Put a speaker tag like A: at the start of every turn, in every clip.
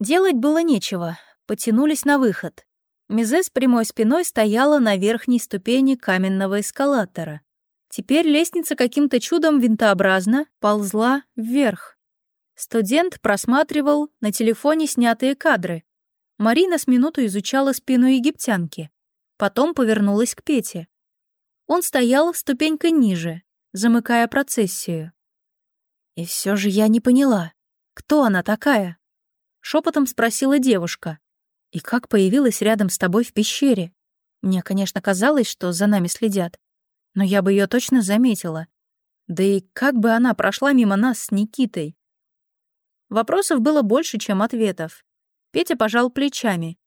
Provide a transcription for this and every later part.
A: Делать было нечего, потянулись на выход. Мизе с прямой спиной стояла на верхней ступени каменного эскалатора. Теперь лестница каким-то чудом винтообразно ползла вверх. Студент просматривал на телефоне снятые кадры. Марина с минуту изучала спину египтянки. Потом повернулась к Пете. Он стоял ступенькой ниже, замыкая процессию. И все же я не поняла, кто она такая? Шепотом спросила девушка. И как появилась рядом с тобой в пещере? Мне, конечно, казалось, что за нами следят, но я бы ее точно заметила. Да и как бы она прошла мимо нас с Никитой? Вопросов было больше, чем ответов. Петя пожал плечами.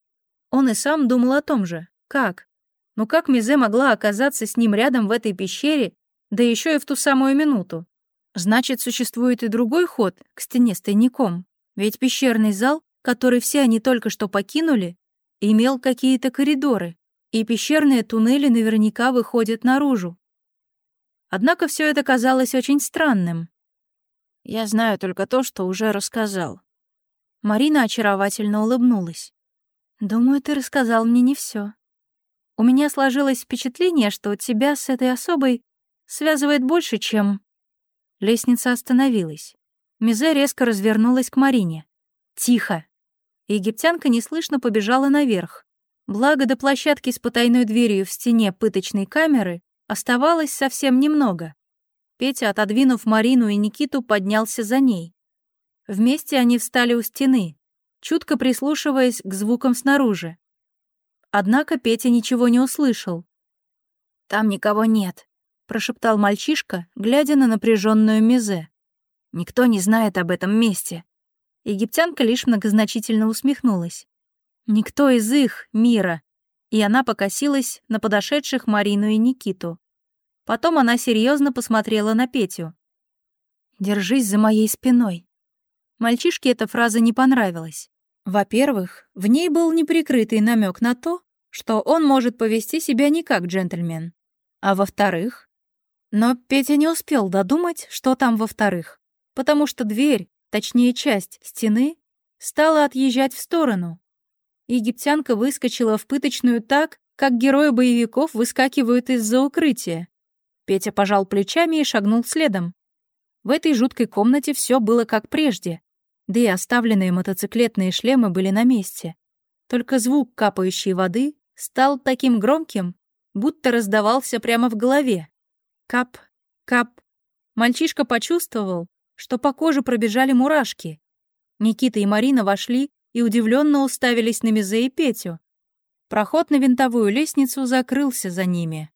A: Он и сам думал о том же. Как? Ну как Мизе могла оказаться с ним рядом в этой пещере, да еще и в ту самую минуту? Значит, существует и другой ход к стене с тайником. Ведь пещерный зал, который все они только что покинули, имел какие-то коридоры, и пещерные туннели наверняка выходят наружу. Однако все это казалось очень странным. Я знаю только то, что уже рассказал. Марина очаровательно улыбнулась. Думаю, ты рассказал мне не все. У меня сложилось впечатление, что тебя с этой особой связывает больше, чем... Лестница остановилась. Мизе резко развернулась к Марине. «Тихо!» Египтянка неслышно побежала наверх. Благо до площадки с потайной дверью в стене пыточной камеры оставалось совсем немного. Петя, отодвинув Марину и Никиту, поднялся за ней. Вместе они встали у стены, чутко прислушиваясь к звукам снаружи. Однако Петя ничего не услышал. «Там никого нет», — прошептал мальчишка, глядя на напряженную Мизе. «Никто не знает об этом месте». Египтянка лишь многозначительно усмехнулась. Никто из их мира. И она покосилась на подошедших Марину и Никиту. Потом она серьезно посмотрела на Петю. «Держись за моей спиной». Мальчишке эта фраза не понравилась. Во-первых, в ней был неприкрытый намек на то, что он может повести себя не как джентльмен. А во-вторых... Но Петя не успел додумать, что там во-вторых, потому что дверь, точнее часть стены, стала отъезжать в сторону, египтянка выскочила в пыточную так, как герои боевиков выскакивают из-за укрытия. Петя пожал плечами и шагнул следом. В этой жуткой комнате все было как прежде, да и оставленные мотоциклетные шлемы были на месте. Только звук капающей воды стал таким громким, будто раздавался прямо в голове. Кап, кап. Мальчишка почувствовал, что по коже пробежали мурашки. Никита и Марина вошли и удивленно уставились на Мизе и Петю. Проход на винтовую лестницу закрылся за ними.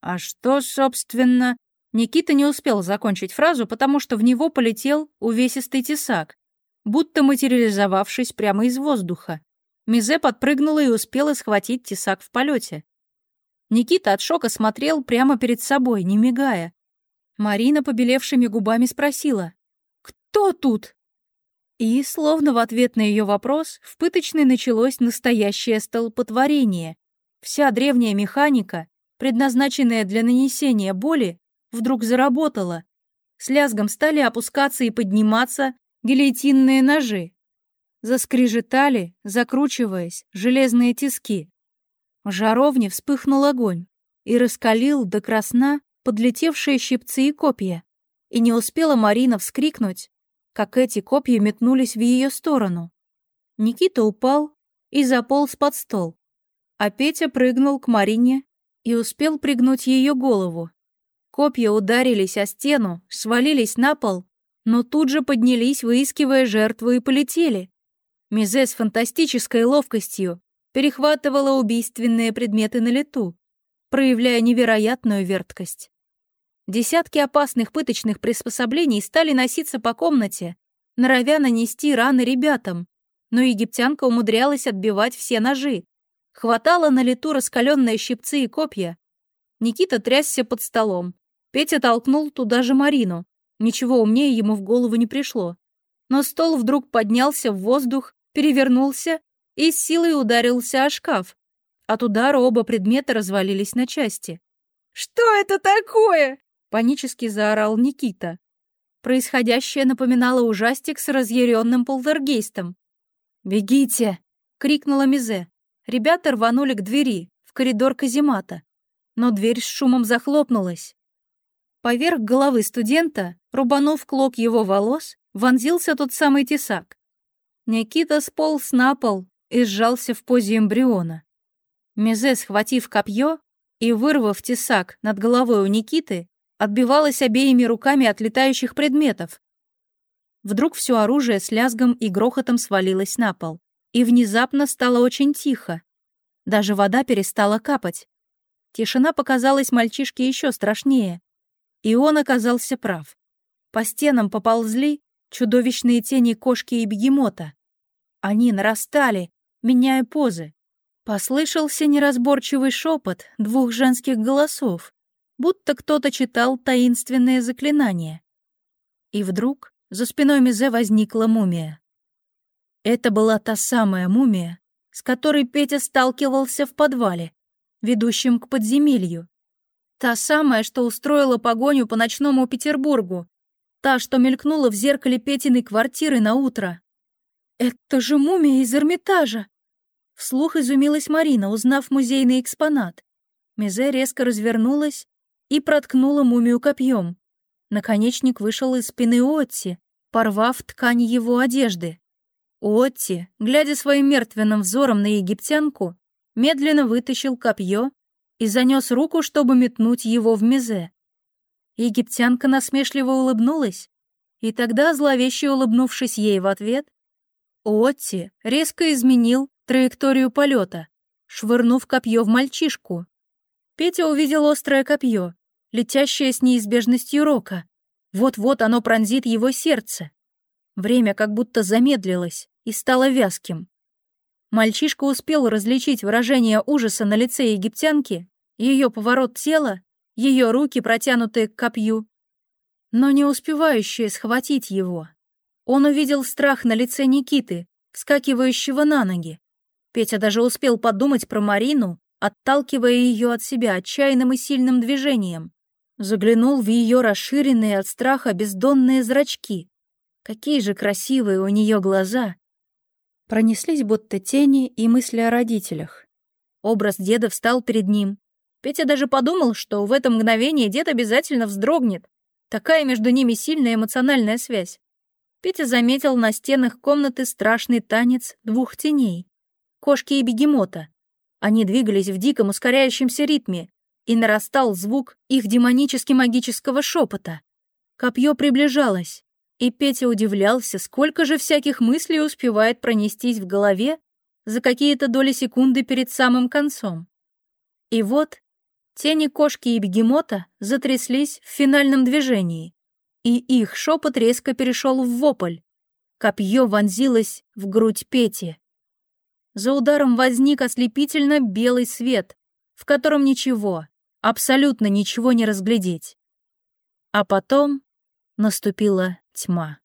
A: «А что, собственно...» Никита не успел закончить фразу, потому что в него полетел увесистый тесак, будто материализовавшись прямо из воздуха. Мизе подпрыгнула и успела схватить тесак в полете. Никита от шока смотрел прямо перед собой, не мигая. Марина побелевшими губами спросила. «Кто тут?» И, словно в ответ на ее вопрос, в пыточной началось настоящее столпотворение. Вся древняя механика, предназначенная для нанесения боли, вдруг заработала. С лязгом стали опускаться и подниматься гильотинные ножи. Заскрежетали, закручиваясь, железные тиски. В жаровне вспыхнул огонь и раскалил до красна подлетевшие щипцы и копья. И не успела Марина вскрикнуть, как эти копья метнулись в ее сторону. Никита упал и заполз под стол, а Петя прыгнул к Марине и успел пригнуть ее голову. Копья ударились о стену, свалились на пол, но тут же поднялись, выискивая жертву, и полетели. Мизе с фантастической ловкостью перехватывала убийственные предметы на лету, проявляя невероятную верткость. Десятки опасных пыточных приспособлений стали носиться по комнате, норовя нанести раны ребятам, но египтянка умудрялась отбивать все ножи. Хватало на лету раскаленные щипцы и копья. Никита трясся под столом. Петя толкнул туда же Марину. Ничего умнее ему в голову не пришло. Но стол вдруг поднялся в воздух, перевернулся и с силой ударился о шкаф. От удара оба предмета развалились на части. «Что это такое?» Панически заорал Никита. Происходящее напоминало ужастик с разъяренным полтергейстом. «Бегите!» — крикнула Мизе. Ребята рванули к двери, в коридор каземата. Но дверь с шумом захлопнулась. Поверх головы студента, рубанув клок его волос, вонзился тот самый тесак. Никита сполз на пол и сжался в позе эмбриона. Мизе, схватив копье и вырвав тесак над головой у Никиты, отбивалась обеими руками от летающих предметов. Вдруг все оружие с лязгом и грохотом свалилось на пол. И внезапно стало очень тихо. Даже вода перестала капать. Тишина показалась мальчишке еще страшнее. И он оказался прав. По стенам поползли чудовищные тени кошки и бегемота. Они нарастали, меняя позы. Послышался неразборчивый шепот двух женских голосов, будто кто-то читал таинственные заклинания. И вдруг за спиной Мизе возникла мумия. Это была та самая мумия, с которой Петя сталкивался в подвале, ведущем к подземелью. Та самая, что устроила погоню по ночному Петербургу. Та, что мелькнула в зеркале Петиной квартиры на утро. «Это же мумия из Эрмитажа!» Вслух изумилась Марина, узнав музейный экспонат. Мизе резко развернулась и проткнула мумию копьем. Наконечник вышел из спины Отти, порвав ткань его одежды. Отти, глядя своим мертвенным взором на египтянку, медленно вытащил копье и занес руку, чтобы метнуть его в мезе. Египтянка насмешливо улыбнулась, и тогда, зловеще улыбнувшись ей в ответ, Отти резко изменил траекторию полета, швырнув копье в мальчишку. Петя увидел острое копье, летящее с неизбежностью рока. Вот-вот оно пронзит его сердце. Время как будто замедлилось и стало вязким. Мальчишка успел различить выражение ужаса на лице египтянки, ее поворот тела, ее руки, протянутые к копью, но не успевающие схватить его. Он увидел страх на лице Никиты, вскакивающего на ноги. Петя даже успел подумать про Марину, отталкивая ее от себя отчаянным и сильным движением. Заглянул в ее расширенные от страха бездонные зрачки. Какие же красивые у нее глаза! Пронеслись будто тени и мысли о родителях. Образ деда встал перед ним. Петя даже подумал, что в это мгновение дед обязательно вздрогнет. Такая между ними сильная эмоциональная связь. Петя заметил на стенах комнаты страшный танец двух теней. Кошки и бегемота. Они двигались в диком ускоряющемся ритме, и нарастал звук их демонически-магического шепота. Копье приближалось. И Петя удивлялся, сколько же всяких мыслей успевает пронестись в голове за какие-то доли секунды перед самым концом. И вот тени кошки и бегемота затряслись в финальном движении, и их шепот резко перешел в вопль. Копье вонзилось в грудь Пети. За ударом возник ослепительно белый свет, в котором ничего, абсолютно ничего не разглядеть. А потом наступила тьма.